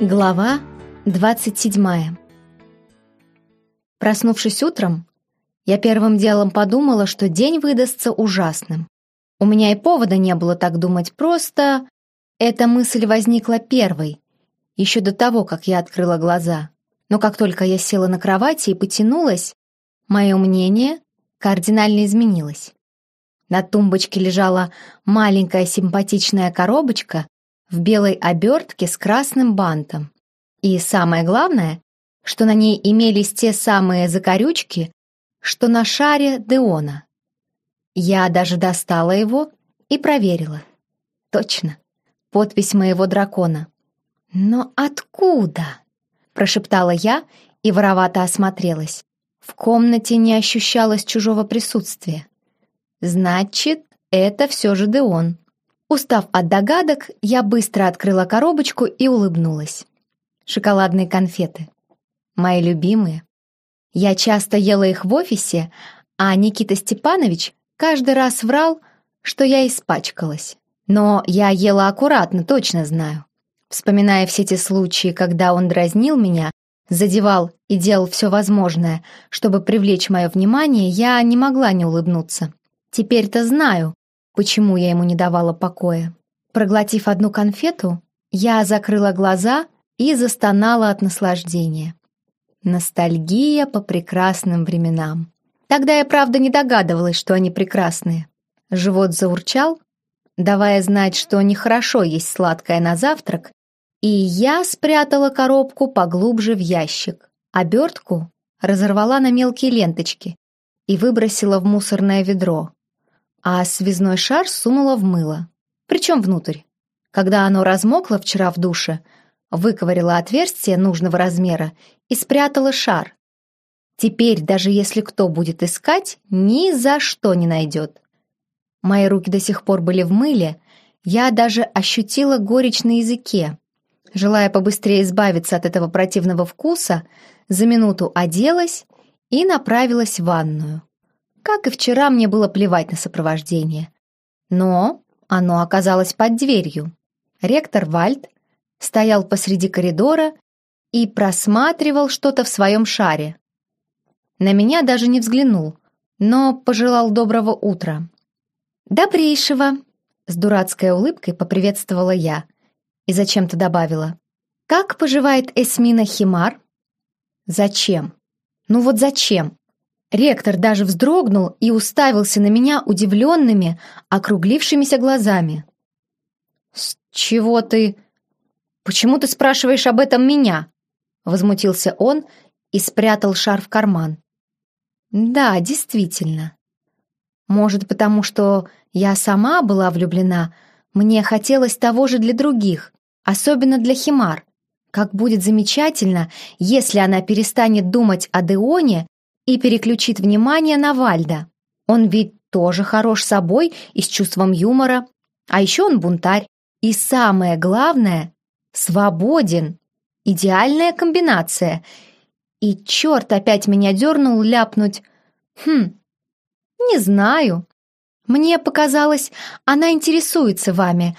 Глава 27 Проснувшись утром, я первым делом подумала, что день выдастся ужасным. У меня и повода не было так думать, просто эта мысль возникла первой, еще до того, как я открыла глаза. Но как только я села на кровати и потянулась, мое мнение кардинально изменилось. На тумбочке лежала маленькая симпатичная коробочка в белой обертке с красным бантом. И самое главное, что на ней имелись те самые закорючки, что на шаре Деона. Я даже достала его и проверила. Точно, подпись моего дракона. «Но откуда?» — прошептала я и воровато осмотрелась. В комнате не ощущалось чужого присутствия. «Значит, это все же Деон». Устав от догадок, я быстро открыла коробочку и улыбнулась. Шоколадные конфеты. Мои любимые. Я часто ела их в офисе, а Никита Степанович каждый раз врал, что я испачкалась. Но я ела аккуратно, точно знаю. Вспоминая все те случаи, когда он дразнил меня, задевал и делал все возможное, чтобы привлечь мое внимание, я не могла не улыбнуться. Теперь-то знаю, почему я ему не давала покоя. Проглотив одну конфету, я закрыла глаза и застонала от наслаждения. Ностальгия по прекрасным временам. Тогда я, правда, не догадывалась, что они прекрасные. Живот заурчал, давая знать, что нехорошо есть сладкое на завтрак, и я спрятала коробку поглубже в ящик. Обертку разорвала на мелкие ленточки и выбросила в мусорное ведро, а связной шар сунула в мыло, причем внутрь. Когда оно размокло вчера в душе, выковырила отверстие нужного размера и спрятала шар. Теперь, даже если кто будет искать, ни за что не найдет. Мои руки до сих пор были в мыле, я даже ощутила горечь на языке. Желая побыстрее избавиться от этого противного вкуса, за минуту оделась и направилась в ванную. Как и вчера, мне было плевать на сопровождение. Но оно оказалось под дверью. Ректор Вальд стоял посреди коридора и просматривал что-то в своем шаре. На меня даже не взглянул, но пожелал доброго утра. «Добрейшего!» — с дурацкой улыбкой поприветствовала я и зачем-то добавила. «Как поживает Эсмина Химар?» «Зачем? Ну вот зачем?» Ректор даже вздрогнул и уставился на меня удивленными, округлившимися глазами. «С чего ты...» «Почему ты спрашиваешь об этом меня?» Возмутился он и спрятал шар в карман. «Да, действительно. Может, потому что я сама была влюблена, мне хотелось того же для других, особенно для Химар. Как будет замечательно, если она перестанет думать о Деоне и переключит внимание на Вальда. Он ведь тоже хорош собой и с чувством юмора. А еще он бунтарь. И самое главное, Свободен. Идеальная комбинация. И черт опять меня дернул ляпнуть. Хм, не знаю. Мне показалось, она интересуется вами.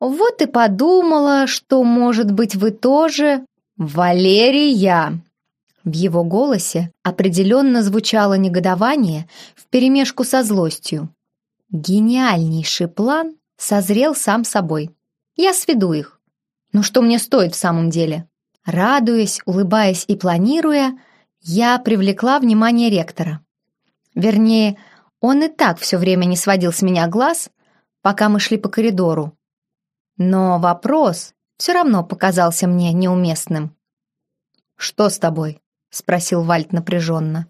Вот и подумала, что, может быть, вы тоже... Валерия! В его голосе определенно звучало негодование вперемешку со злостью. Гениальнейший план созрел сам собой. Я сведу их. Ну что мне стоит в самом деле? Радуясь, улыбаясь и планируя, я привлекла внимание ректора. Вернее, он и так все время не сводил с меня глаз, пока мы шли по коридору. Но вопрос все равно показался мне неуместным. «Что с тобой?» — спросил Вальт напряженно.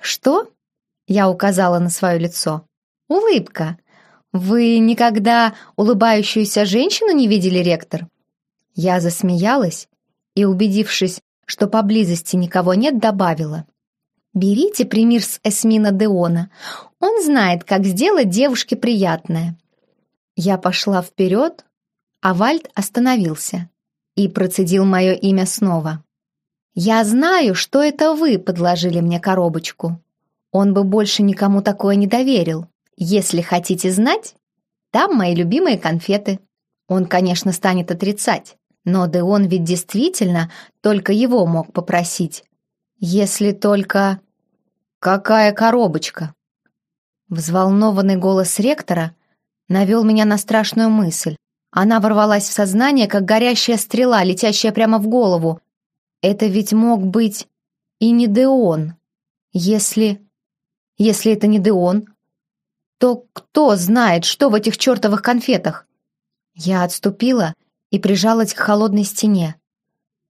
«Что?» — я указала на свое лицо. «Улыбка. Вы никогда улыбающуюся женщину не видели, ректор?» Я засмеялась и, убедившись, что поблизости никого нет, добавила. «Берите пример с Эсмина Деона. Он знает, как сделать девушке приятное». Я пошла вперед, а Вальд остановился и процедил мое имя снова. «Я знаю, что это вы подложили мне коробочку. Он бы больше никому такое не доверил. Если хотите знать, там мои любимые конфеты. Он, конечно, станет отрицать. Но Деон ведь действительно только его мог попросить. Если только... Какая коробочка? Взволнованный голос ректора навел меня на страшную мысль. Она ворвалась в сознание, как горящая стрела, летящая прямо в голову. Это ведь мог быть и не Деон. Если... Если это не Деон, то кто знает, что в этих чертовых конфетах? Я отступила и прижалась к холодной стене.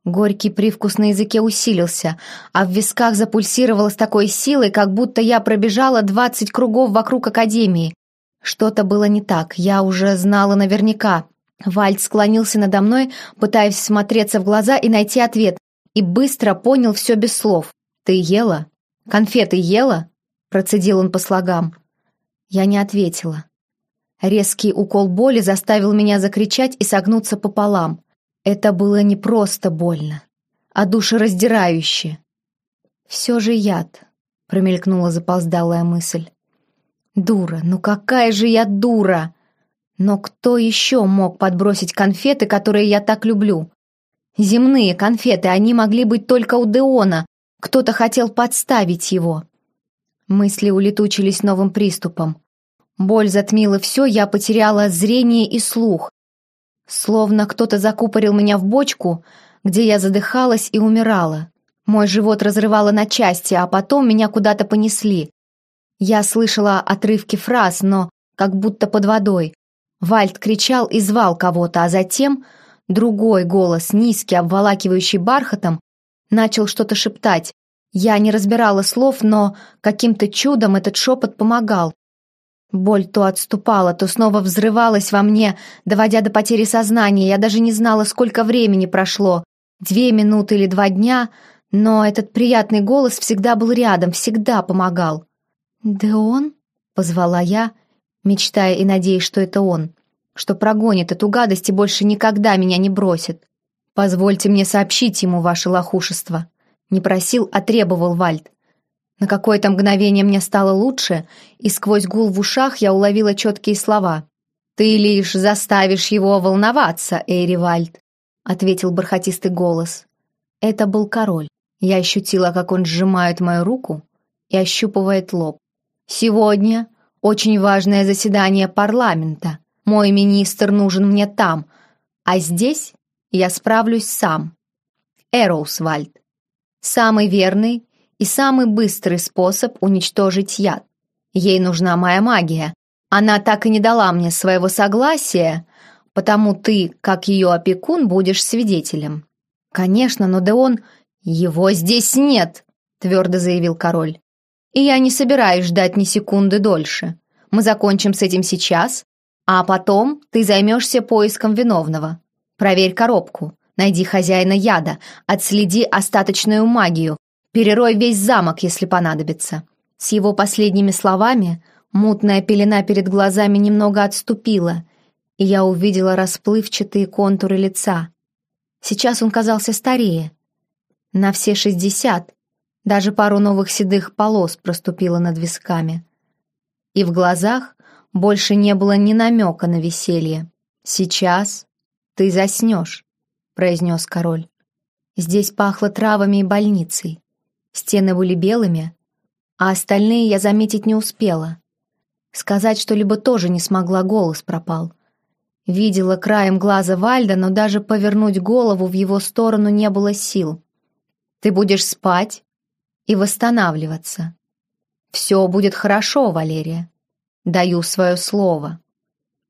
Горький привкус на языке усилился, а в висках запульсировало с такой силой, как будто я пробежала двадцать кругов вокруг Академии. Что-то было не так, я уже знала наверняка. Вальд склонился надо мной, пытаясь смотреться в глаза и найти ответ, и быстро понял все без слов. «Ты ела? Конфеты ела?» Процедил он по слогам. Я не ответила. Резкий укол боли заставил меня закричать и согнуться пополам. Это было не просто больно, а душераздирающе. «Все же яд», — промелькнула запоздалая мысль. «Дура, ну какая же я дура!» Но кто еще мог подбросить конфеты, которые я так люблю? Земные конфеты, они могли быть только у Деона. Кто-то хотел подставить его. Мысли улетучились новым приступом. Боль затмила все, я потеряла зрение и слух. Словно кто-то закупорил меня в бочку, где я задыхалась и умирала. Мой живот разрывало на части, а потом меня куда-то понесли. Я слышала отрывки фраз, но как будто под водой. Вальд кричал и звал кого-то, а затем другой голос, низкий, обволакивающий бархатом, начал что-то шептать. Я не разбирала слов, но каким-то чудом этот шепот помогал. Боль то отступала, то снова взрывалась во мне, доводя до потери сознания. Я даже не знала, сколько времени прошло. Две минуты или два дня, но этот приятный голос всегда был рядом, всегда помогал. «Да он?» — позвала я, мечтая и надеясь, что это он, что прогонит эту гадость и больше никогда меня не бросит. «Позвольте мне сообщить ему ваше лохушество», — не просил, а требовал Вальд. На какое-то мгновение мне стало лучше, и сквозь гул в ушах я уловила четкие слова. «Ты лишь заставишь его волноваться, Эйривальд», — ответил бархатистый голос. Это был король. Я ощутила, как он сжимает мою руку и ощупывает лоб. «Сегодня очень важное заседание парламента. Мой министр нужен мне там, а здесь я справлюсь сам. Эроусвальд. Самый верный и самый быстрый способ уничтожить яд. Ей нужна моя магия. Она так и не дала мне своего согласия, потому ты, как ее опекун, будешь свидетелем». «Конечно, но да он...» «Его здесь нет», — твердо заявил король. «И я не собираюсь ждать ни секунды дольше. Мы закончим с этим сейчас, а потом ты займешься поиском виновного. Проверь коробку, найди хозяина яда, отследи остаточную магию, Перерой весь замок, если понадобится». С его последними словами мутная пелена перед глазами немного отступила, и я увидела расплывчатые контуры лица. Сейчас он казался старее. На все шестьдесят, даже пару новых седых полос проступило над висками. И в глазах больше не было ни намека на веселье. «Сейчас ты заснешь», — произнес король. Здесь пахло травами и больницей. Стены были белыми, а остальные я заметить не успела. Сказать что-либо тоже не смогла, голос пропал. Видела краем глаза Вальда, но даже повернуть голову в его сторону не было сил. «Ты будешь спать и восстанавливаться. Все будет хорошо, Валерия. Даю свое слово».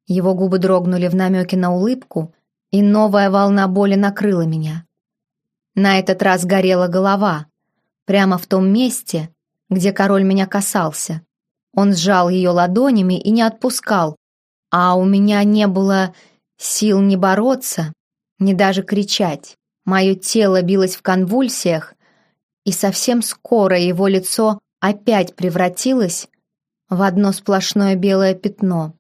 Его губы дрогнули в намеке на улыбку, и новая волна боли накрыла меня. На этот раз горела голова, прямо в том месте, где король меня касался. Он сжал ее ладонями и не отпускал, а у меня не было сил ни бороться, ни даже кричать. Мое тело билось в конвульсиях, и совсем скоро его лицо опять превратилось в одно сплошное белое пятно.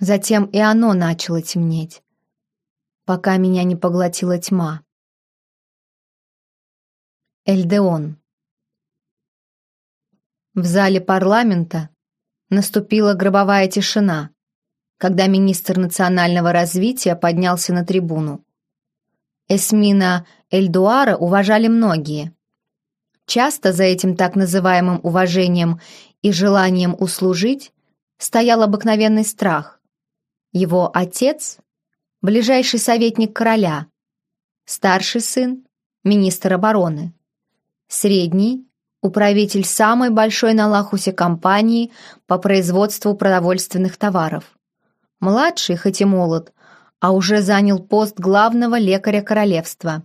Затем и оно начало темнеть, пока меня не поглотила тьма. Эльдеон в зале парламента наступила гробовая тишина, когда министр национального развития поднялся на трибуну. Эсмина Эльдуара уважали многие. Часто за этим так называемым уважением и желанием услужить стоял обыкновенный страх. Его отец — ближайший советник короля, старший сын — министр обороны, средний — управитель самой большой на Лахусе компании по производству продовольственных товаров, младший, хоть и молод, а уже занял пост главного лекаря королевства.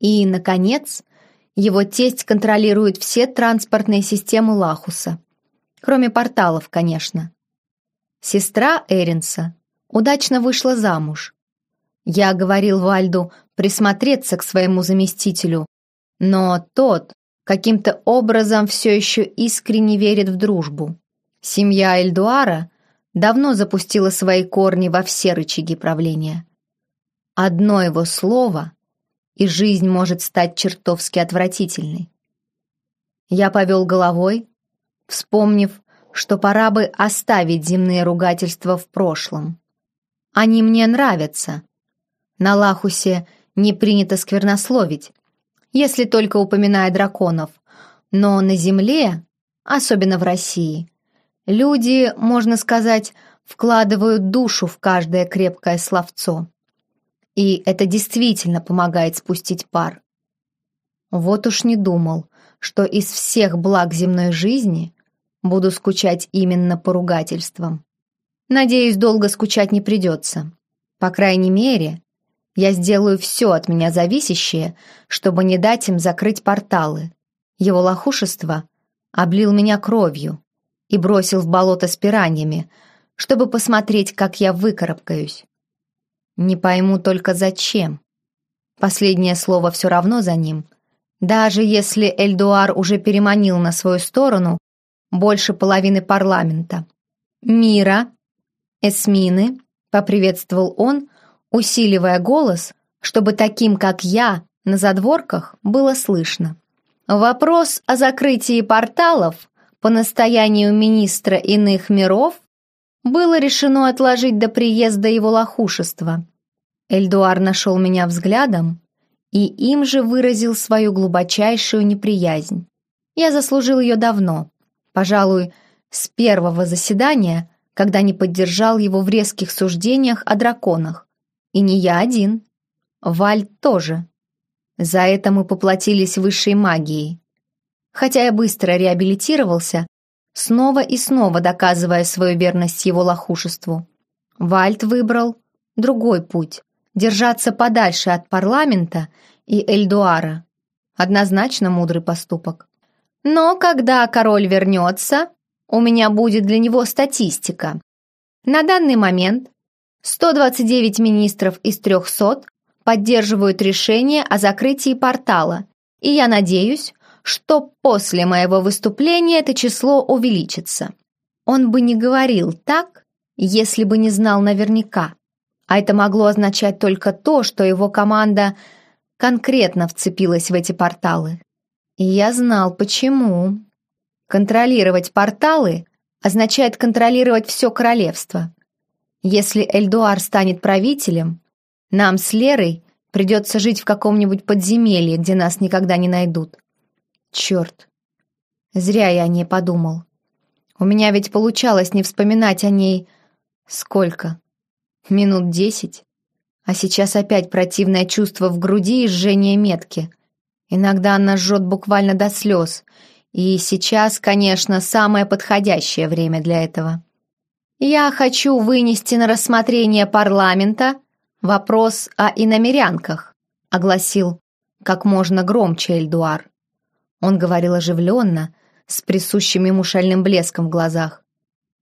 И, наконец, его тесть контролирует все транспортные системы Лахуса. Кроме порталов, конечно. Сестра Эринса удачно вышла замуж. Я говорил Вальду присмотреться к своему заместителю, но тот каким-то образом все еще искренне верит в дружбу. Семья Эльдуара давно запустила свои корни во все рычаги правления. Одно его слово, и жизнь может стать чертовски отвратительной. Я повел головой, вспомнив, что пора бы оставить земные ругательства в прошлом. Они мне нравятся. На Лахусе не принято сквернословить, если только упоминая драконов, но на земле, особенно в России, Люди, можно сказать, вкладывают душу в каждое крепкое словцо. И это действительно помогает спустить пар. Вот уж не думал, что из всех благ земной жизни буду скучать именно по ругательствам. Надеюсь, долго скучать не придется. По крайней мере, я сделаю все от меня зависящее, чтобы не дать им закрыть порталы. Его лохушество облил меня кровью, и бросил в болото с пираньями, чтобы посмотреть, как я выкарабкаюсь. Не пойму только зачем. Последнее слово все равно за ним. Даже если Эльдуар уже переманил на свою сторону больше половины парламента. «Мира! Эсмины!» — поприветствовал он, усиливая голос, чтобы таким, как я, на задворках было слышно. Вопрос о закрытии порталов по настоянию министра иных миров было решено отложить до приезда его лохушества. Эльдуар нашел меня взглядом и им же выразил свою глубочайшую неприязнь. Я заслужил ее давно, пожалуй, с первого заседания, когда не поддержал его в резких суждениях о драконах. И не я один. Валь тоже. За это мы поплатились высшей магией хотя я быстро реабилитировался, снова и снова доказывая свою верность его лохушеству. Вальт выбрал другой путь — держаться подальше от парламента и Эльдуара. Однозначно мудрый поступок. Но когда король вернется, у меня будет для него статистика. На данный момент 129 министров из 300 поддерживают решение о закрытии портала, и я надеюсь, что после моего выступления это число увеличится. Он бы не говорил так, если бы не знал наверняка. А это могло означать только то, что его команда конкретно вцепилась в эти порталы. Я знал, почему. Контролировать порталы означает контролировать все королевство. Если Эльдуар станет правителем, нам с Лерой придется жить в каком-нибудь подземелье, где нас никогда не найдут. Черт. Зря я о ней подумал. У меня ведь получалось не вспоминать о ней... Сколько? Минут десять? А сейчас опять противное чувство в груди и жжение метки. Иногда она жжет буквально до слез. И сейчас, конечно, самое подходящее время для этого. Я хочу вынести на рассмотрение парламента вопрос о иномерянках, огласил как можно громче Эльдуар. Он говорил оживленно, с присущим ему шальным блеском в глазах.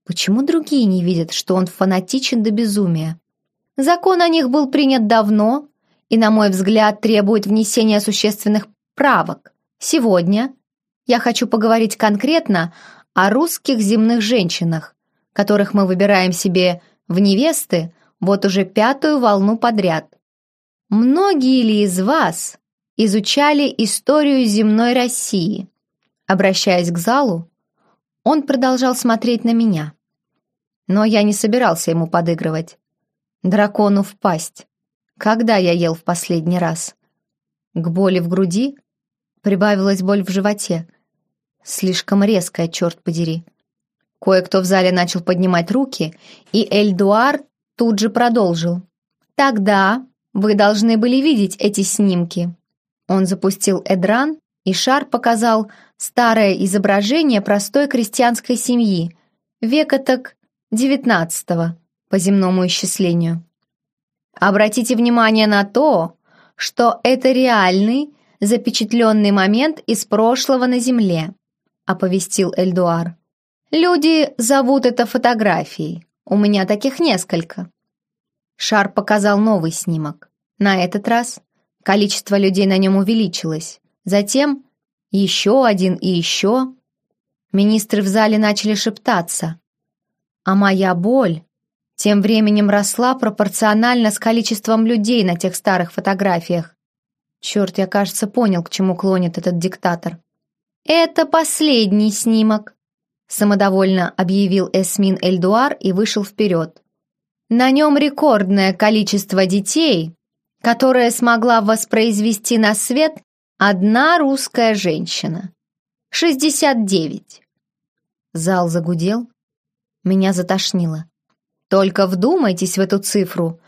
Почему другие не видят, что он фанатичен до безумия? Закон о них был принят давно и, на мой взгляд, требует внесения существенных правок. Сегодня я хочу поговорить конкретно о русских земных женщинах, которых мы выбираем себе в невесты вот уже пятую волну подряд. Многие ли из вас изучали историю земной России. Обращаясь к залу, он продолжал смотреть на меня. Но я не собирался ему подыгрывать. Дракону в пасть. Когда я ел в последний раз? К боли в груди прибавилась боль в животе. Слишком резкая, черт подери. Кое-кто в зале начал поднимать руки, и Эльдуар тут же продолжил. «Тогда вы должны были видеть эти снимки». Он запустил Эдран, и шар показал старое изображение простой крестьянской семьи, века так девятнадцатого по земному исчислению. Обратите внимание на то, что это реальный, запечатленный момент из прошлого на Земле, оповестил Эльдуар. Люди зовут это фотографией. У меня таких несколько. Шар показал новый снимок. На этот раз количество людей на нем увеличилось. Затем еще один и еще. Министры в зале начали шептаться. А моя боль тем временем росла пропорционально с количеством людей на тех старых фотографиях. Черт, я, кажется, понял, к чему клонит этот диктатор. «Это последний снимок», — самодовольно объявил Эсмин Эльдуар и вышел вперед. «На нем рекордное количество детей, которое смогла воспроизвести на свет одна русская женщина. Шестьдесят девять». Зал загудел. Меня затошнило. Только вдумайтесь в эту цифру.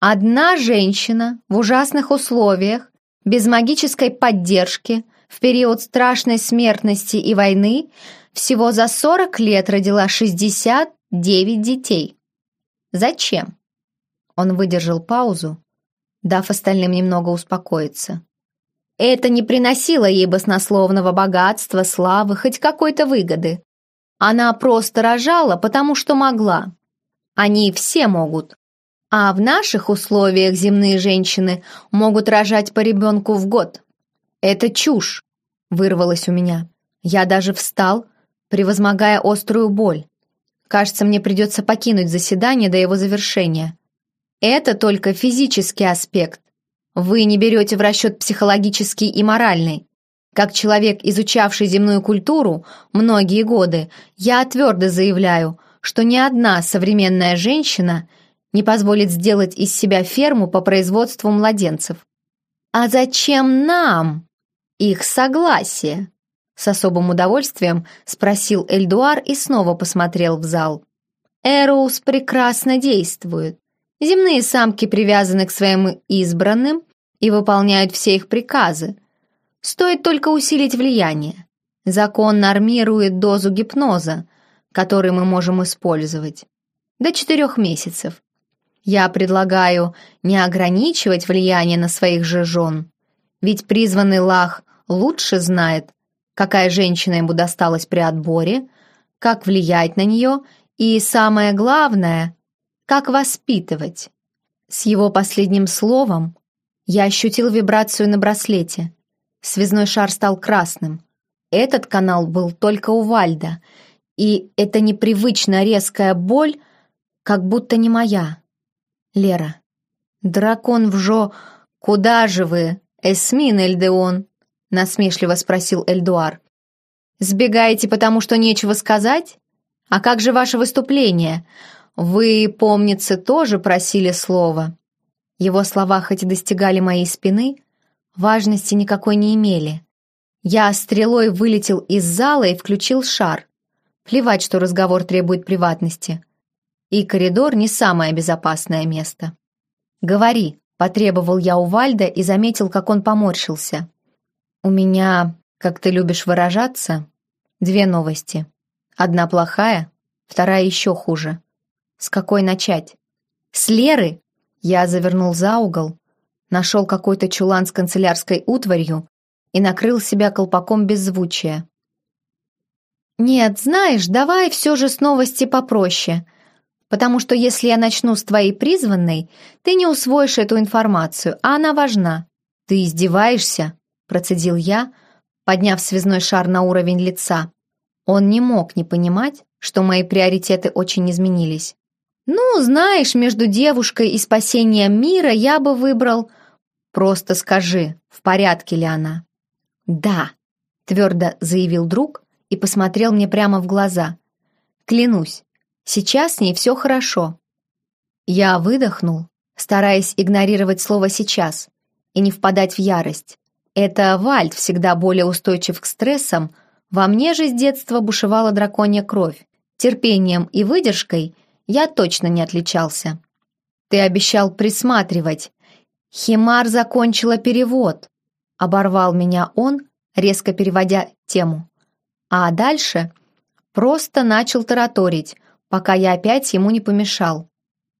Одна женщина в ужасных условиях, без магической поддержки, в период страшной смертности и войны, всего за 40 лет родила 69 детей. Зачем? Он выдержал паузу, дав остальным немного успокоиться. Это не приносило ей баснословного богатства, славы, хоть какой-то выгоды. Она просто рожала, потому что могла. Они все могут. А в наших условиях земные женщины могут рожать по ребенку в год. Это чушь, вырвалось у меня. Я даже встал, превозмогая острую боль. Кажется, мне придется покинуть заседание до его завершения. Это только физический аспект. Вы не берете в расчет психологический и моральный. Как человек, изучавший земную культуру многие годы, я твердо заявляю, что ни одна современная женщина не позволит сделать из себя ферму по производству младенцев. А зачем нам их согласие? С особым удовольствием спросил Эльдуар и снова посмотрел в зал. Эроус прекрасно действует. Земные самки привязаны к своим избранным и выполняют все их приказы. Стоит только усилить влияние. Закон нормирует дозу гипноза, который мы можем использовать. До четырех месяцев. Я предлагаю не ограничивать влияние на своих же жен, ведь призванный лах лучше знает, какая женщина ему досталась при отборе, как влиять на нее и, самое главное, как воспитывать. С его последним словом я ощутил вибрацию на браслете. Связной шар стал красным. Этот канал был только у Вальда — и эта непривычно резкая боль как будто не моя. Лера. «Дракон в жо... Куда же вы, Эсмин Эльдеон?» насмешливо спросил Эльдуар. «Сбегаете, потому что нечего сказать? А как же ваше выступление? Вы, помнится, тоже просили слова». Его слова хоть и достигали моей спины, важности никакой не имели. Я стрелой вылетел из зала и включил шар. Плевать, что разговор требует приватности. И коридор не самое безопасное место. «Говори», — потребовал я у Вальда и заметил, как он поморщился. «У меня, как ты любишь выражаться, две новости. Одна плохая, вторая еще хуже. С какой начать?» «С Леры!» Я завернул за угол, нашел какой-то чулан с канцелярской утварью и накрыл себя колпаком беззвучия. «Нет, знаешь, давай все же с новости попроще, потому что если я начну с твоей призванной, ты не усвоишь эту информацию, а она важна». «Ты издеваешься?» – процедил я, подняв связной шар на уровень лица. Он не мог не понимать, что мои приоритеты очень изменились. «Ну, знаешь, между девушкой и спасением мира я бы выбрал...» «Просто скажи, в порядке ли она?» «Да», — твердо заявил друг, и посмотрел мне прямо в глаза. «Клянусь, сейчас с ней все хорошо». Я выдохнул, стараясь игнорировать слово «сейчас» и не впадать в ярость. Это Вальд всегда более устойчив к стрессам, во мне же с детства бушевала драконья кровь. Терпением и выдержкой я точно не отличался. Ты обещал присматривать. Химар закончила перевод. Оборвал меня он, резко переводя тему. А дальше просто начал тараторить, пока я опять ему не помешал.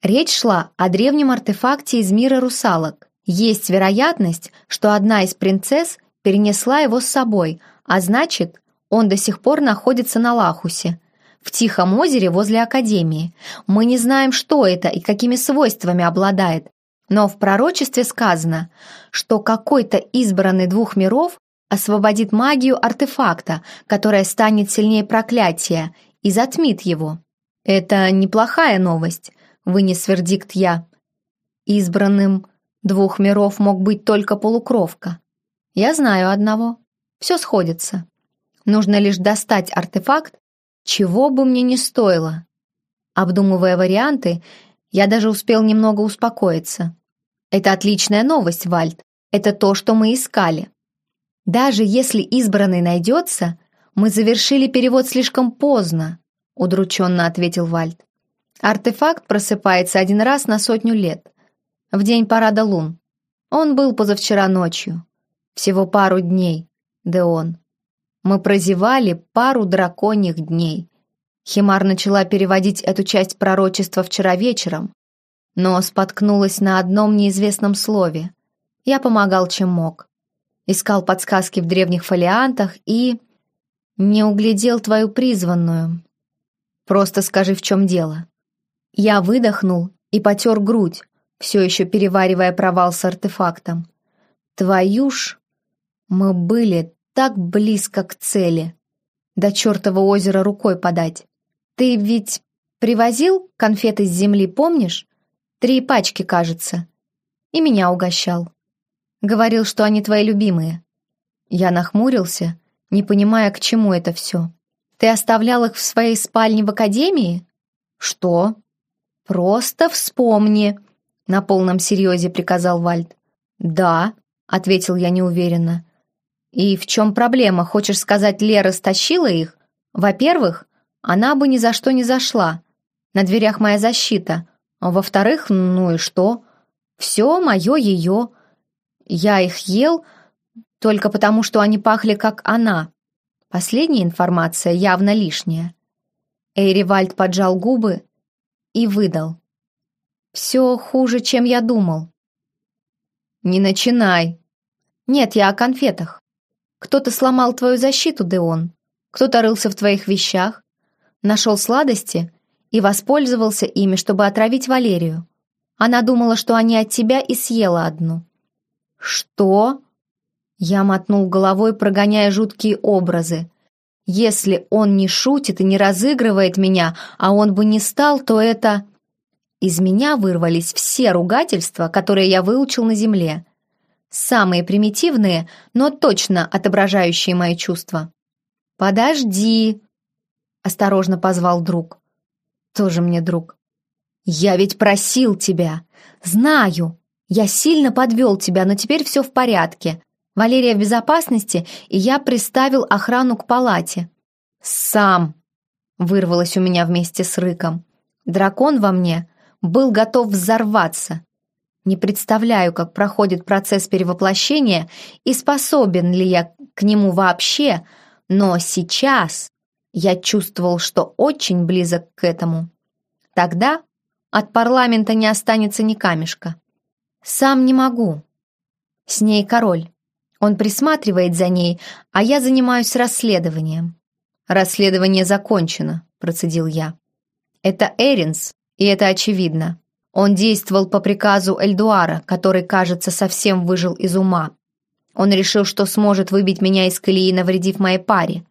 Речь шла о древнем артефакте из мира русалок. Есть вероятность, что одна из принцесс перенесла его с собой, а значит, он до сих пор находится на Лахусе, в Тихом озере возле Академии. Мы не знаем, что это и какими свойствами обладает, но в пророчестве сказано, что какой-то избранный двух миров освободит магию артефакта, которая станет сильнее проклятия, и затмит его. Это неплохая новость, вынес вердикт я. Избранным двух миров мог быть только полукровка. Я знаю одного. Все сходится. Нужно лишь достать артефакт, чего бы мне ни стоило. Обдумывая варианты, я даже успел немного успокоиться. Это отличная новость, Вальд. Это то, что мы искали. Даже если избранный найдется, мы завершили перевод слишком поздно, удрученно ответил Вальд. Артефакт просыпается один раз на сотню лет, в день парада лун. Он был позавчера ночью. Всего пару дней, Деон. Мы прозевали пару драконьих дней. Химар начала переводить эту часть пророчества вчера вечером, но споткнулась на одном неизвестном слове. Я помогал, чем мог. Искал подсказки в древних фолиантах и... Не углядел твою призванную. Просто скажи, в чем дело. Я выдохнул и потер грудь, все еще переваривая провал с артефактом. Твою ж... Мы были так близко к цели. До чертова озера рукой подать. Ты ведь привозил конфеты с земли, помнишь? Три пачки, кажется. И меня угощал. Говорил, что они твои любимые. Я нахмурился, не понимая, к чему это все. Ты оставлял их в своей спальне в академии? Что? «Просто вспомни», — на полном серьезе приказал Вальд. «Да», — ответил я неуверенно. «И в чем проблема? Хочешь сказать, Лера стащила их? Во-первых, она бы ни за что не зашла. На дверях моя защита. Во-вторых, ну и что? Все мое ее. Я их ел только потому, что они пахли как она. Последняя информация явно лишняя». Эйри Вальд поджал губы и выдал. «Все хуже, чем я думал». «Не начинай». «Нет, я о конфетах. Кто-то сломал твою защиту, Деон. Кто-то рылся в твоих вещах, нашел сладости и воспользовался ими, чтобы отравить Валерию. Она думала, что они от тебя и съела одну». «Что?» Я мотнул головой, прогоняя жуткие образы. Если он не шутит и не разыгрывает меня, а он бы не стал, то это... Из меня вырвались все ругательства, которые я выучил на земле. Самые примитивные, но точно отображающие мои чувства. «Подожди!» — осторожно позвал друг. Тоже мне друг. «Я ведь просил тебя! Знаю! Я сильно подвел тебя, но теперь все в порядке. Валерия в безопасности, и я приставил охрану к палате. «Сам!» — вырвалось у меня вместе с рыком. Дракон во мне был готов взорваться. Не представляю, как проходит процесс перевоплощения и способен ли я к нему вообще, но сейчас я чувствовал, что очень близок к этому. Тогда от парламента не останется ни камешка. Сам не могу. С ней король. Он присматривает за ней, а я занимаюсь расследованием». «Расследование закончено», — процедил я. «Это Эринс, и это очевидно. Он действовал по приказу Эльдуара, который, кажется, совсем выжил из ума. Он решил, что сможет выбить меня из колеи, навредив моей паре.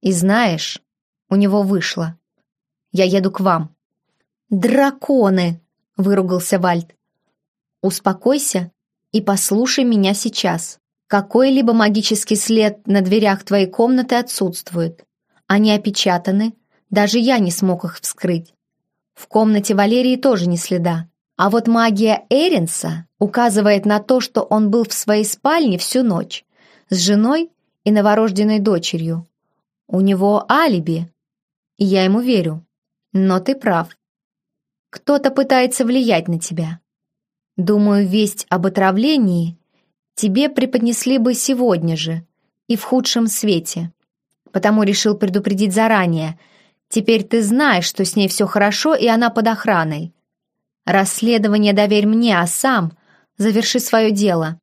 И знаешь, у него вышло. Я еду к вам». «Драконы!» — выругался Вальд. «Успокойся и послушай меня сейчас. Какой-либо магический след на дверях твоей комнаты отсутствует. Они опечатаны, даже я не смог их вскрыть. В комнате Валерии тоже не следа. А вот магия Эринса указывает на то, что он был в своей спальне всю ночь с женой и новорожденной дочерью. У него алиби, и я ему верю. Но ты прав. Кто-то пытается влиять на тебя. Думаю, весть об отравлении тебе преподнесли бы сегодня же и в худшем свете. Потому решил предупредить заранее. Теперь ты знаешь, что с ней все хорошо, и она под охраной. Расследование доверь мне, а сам заверши свое дело.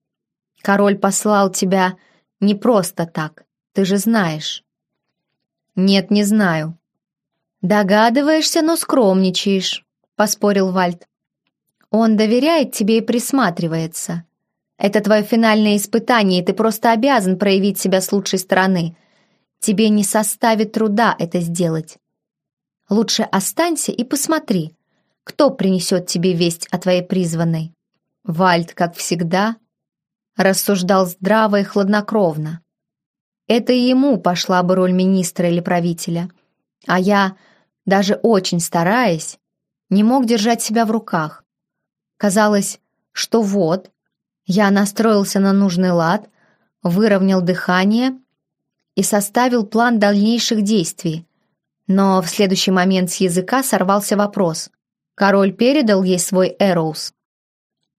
Король послал тебя не просто так, ты же знаешь. Нет, не знаю. Догадываешься, но скромничаешь, поспорил Вальд. Он доверяет тебе и присматривается. Это твое финальное испытание, и ты просто обязан проявить себя с лучшей стороны. Тебе не составит труда это сделать. Лучше останься и посмотри, кто принесет тебе весть о твоей призванной. Вальд, как всегда, рассуждал здраво и хладнокровно. Это ему пошла бы роль министра или правителя, а я, даже очень стараясь, не мог держать себя в руках. Казалось, что вот, я настроился на нужный лад, выровнял дыхание и составил план дальнейших действий. Но в следующий момент с языка сорвался вопрос. Король передал ей свой Эроус.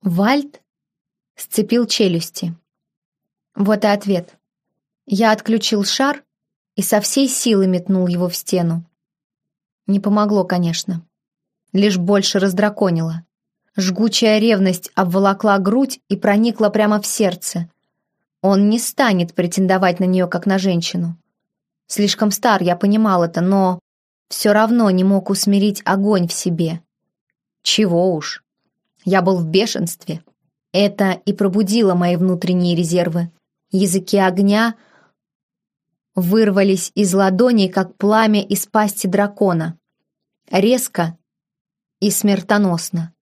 Вальд сцепил челюсти. Вот и ответ. Я отключил шар и со всей силы метнул его в стену. Не помогло, конечно. Лишь больше раздраконило. Жгучая ревность обволокла грудь и проникла прямо в сердце. Он не станет претендовать на нее, как на женщину. Слишком стар, я понимал это, но все равно не мог усмирить огонь в себе. Чего уж. Я был в бешенстве. Это и пробудило мои внутренние резервы. Языки огня вырвались из ладоней, как пламя из пасти дракона. Резко и смертоносно.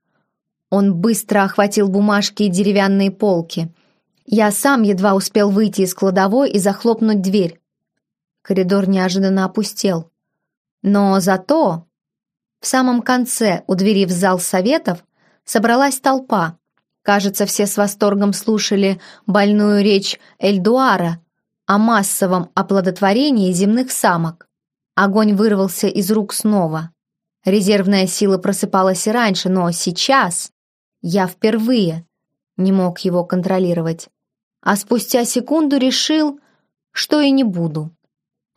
Он быстро охватил бумажки и деревянные полки. Я сам едва успел выйти из кладовой и захлопнуть дверь. Коридор неожиданно опустел. Но зато в самом конце, у двери в зал советов, собралась толпа. Кажется, все с восторгом слушали больную речь Эльдуара о массовом оплодотворении земных самок. Огонь вырвался из рук снова. Резервная сила просыпалась и раньше, но сейчас я впервые не мог его контролировать. А спустя секунду решил, что и не буду.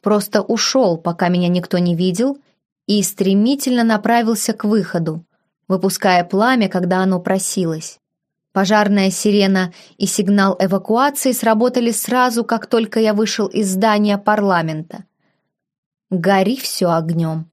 Просто ушел, пока меня никто не видел, и стремительно направился к выходу, выпуская пламя, когда оно просилось. Пожарная сирена и сигнал эвакуации сработали сразу, как только я вышел из здания парламента. «Гори все огнем».